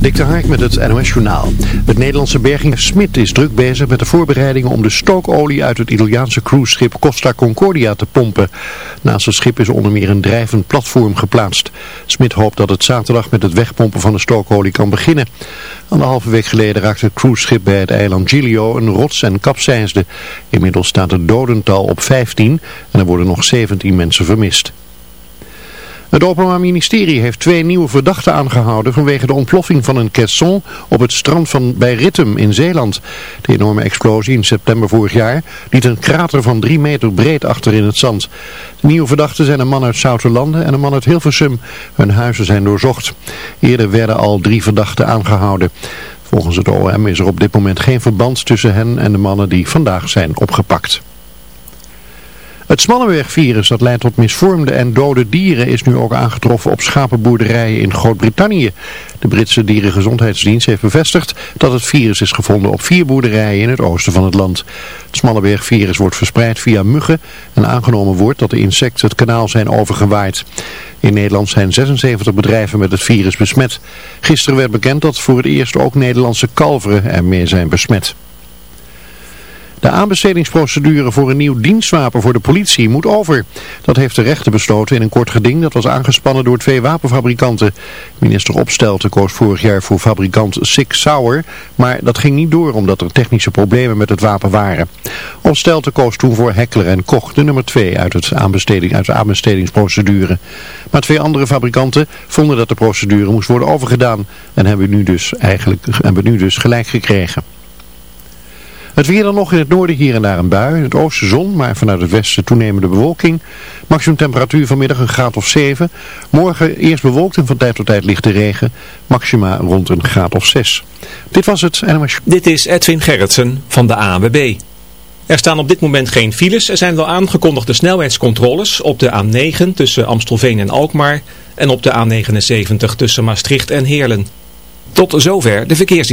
Dik de Hark met het NOS Journaal. Het Nederlandse berging Smit is druk bezig met de voorbereidingen om de stookolie uit het Italiaanse cruiseschip Costa Concordia te pompen. Naast het schip is onder meer een drijvend platform geplaatst. Smit hoopt dat het zaterdag met het wegpompen van de stookolie kan beginnen. Anderhalve week geleden raakte het cruiseschip bij het eiland Giglio een rots en kapseisde. Inmiddels staat het dodental op 15 en er worden nog 17 mensen vermist. Het Openbaar Ministerie heeft twee nieuwe verdachten aangehouden vanwege de ontploffing van een caisson op het strand van bij Rittem in Zeeland. De enorme explosie in september vorig jaar liet een krater van drie meter breed achter in het zand. De nieuwe verdachten zijn een man uit Zouterlanden en een man uit Hilversum. Hun huizen zijn doorzocht. Eerder werden al drie verdachten aangehouden. Volgens het OM is er op dit moment geen verband tussen hen en de mannen die vandaag zijn opgepakt. Het Smallenberg-virus dat leidt tot misvormde en dode dieren is nu ook aangetroffen op schapenboerderijen in Groot-Brittannië. De Britse Dierengezondheidsdienst heeft bevestigd dat het virus is gevonden op vier boerderijen in het oosten van het land. Het Smallenberg-virus wordt verspreid via muggen en aangenomen wordt dat de insecten het kanaal zijn overgewaaid. In Nederland zijn 76 bedrijven met het virus besmet. Gisteren werd bekend dat voor het eerst ook Nederlandse kalveren ermee zijn besmet. De aanbestedingsprocedure voor een nieuw dienstwapen voor de politie moet over. Dat heeft de rechter besloten in een kort geding dat was aangespannen door twee wapenfabrikanten. Minister Opstelten koos vorig jaar voor fabrikant Six Sauer, maar dat ging niet door omdat er technische problemen met het wapen waren. Opstelten koos toen voor Heckler en Koch, de nummer twee uit, het aanbesteding, uit de aanbestedingsprocedure. Maar twee andere fabrikanten vonden dat de procedure moest worden overgedaan en hebben nu dus, eigenlijk, hebben nu dus gelijk gekregen. Het weer dan nog in het noorden hier en daar een bui. In het oosten zon, maar vanuit het westen toenemende bewolking. Maximum temperatuur vanmiddag een graad of 7. Morgen eerst bewolkt en van tijd tot tijd lichte regen. Maxima rond een graad of 6. Dit was het. Dit is Edwin Gerritsen van de ANWB. Er staan op dit moment geen files. Er zijn wel aangekondigde snelheidscontroles op de A9 tussen Amstelveen en Alkmaar. En op de A79 tussen Maastricht en Heerlen. Tot zover de verkeers.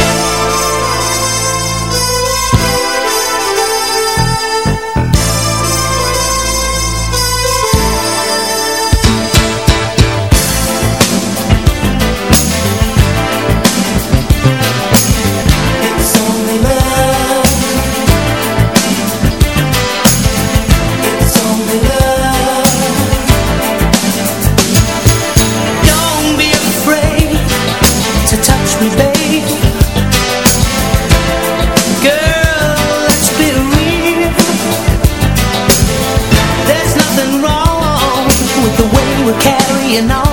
you know.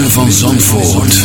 van Zandvoort.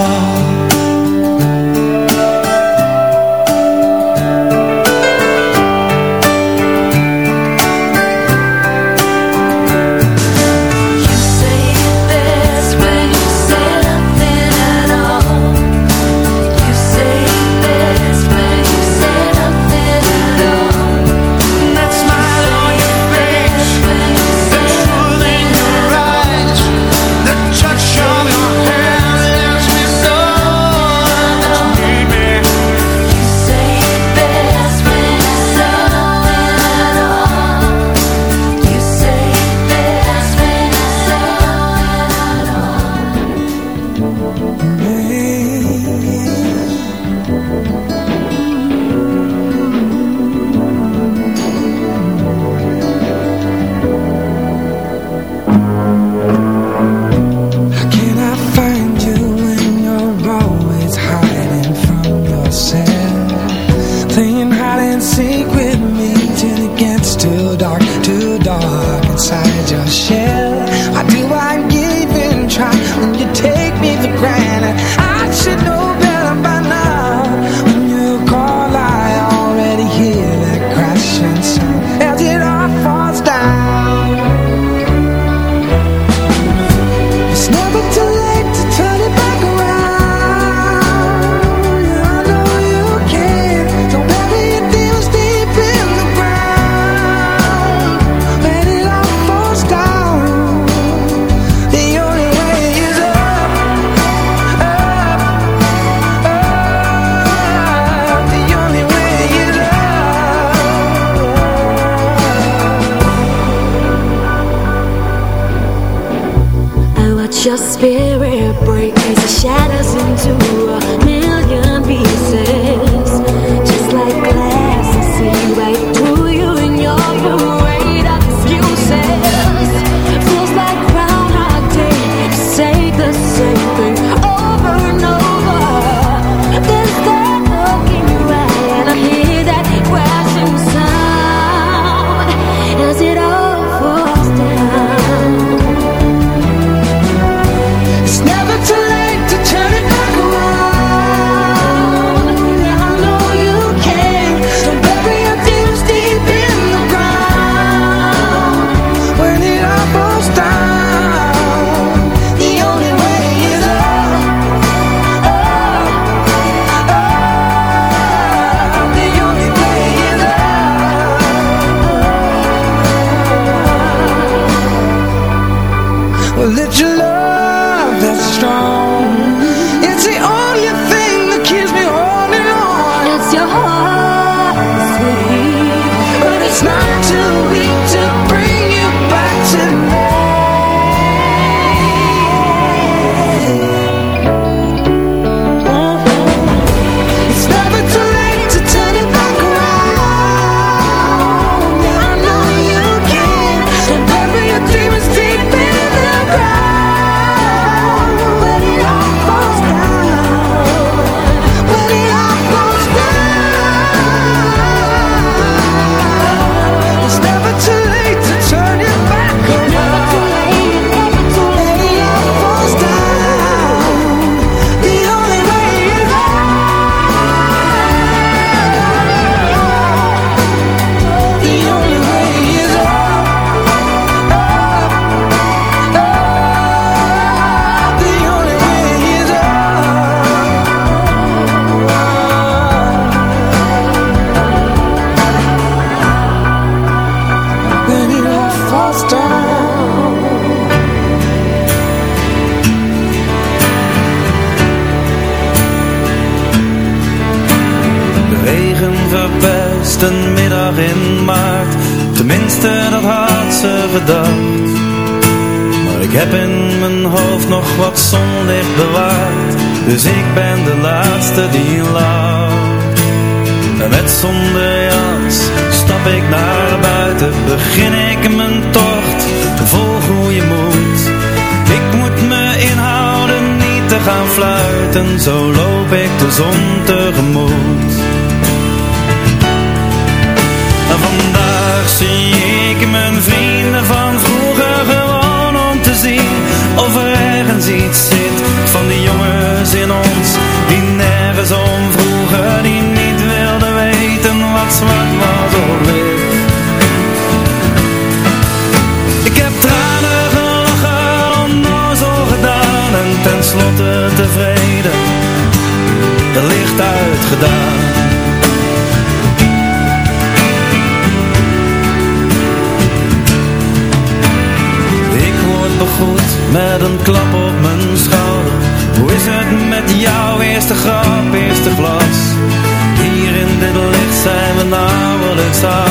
your spirit breaks, it shatters into Dus ik ben de laatste die lacht met zonder jas stap ik naar buiten. Begin ik mijn tocht, vol hoe je Ik moet me inhouden, niet te gaan fluiten. Zo loop ik de zon tegemoet. met een klap op mijn schouder. Hoe is het met jouw eerste grap, eerste glas? Hier in dit licht zijn we nauwelijks aan.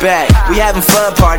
back. We having fun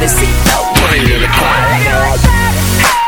to see Put it in the car.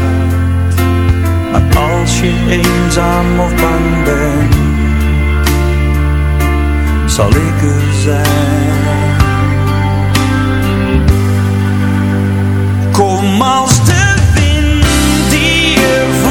als je eenzaam of bang bent, zal ik er zijn. Kom als de wind die je voelt.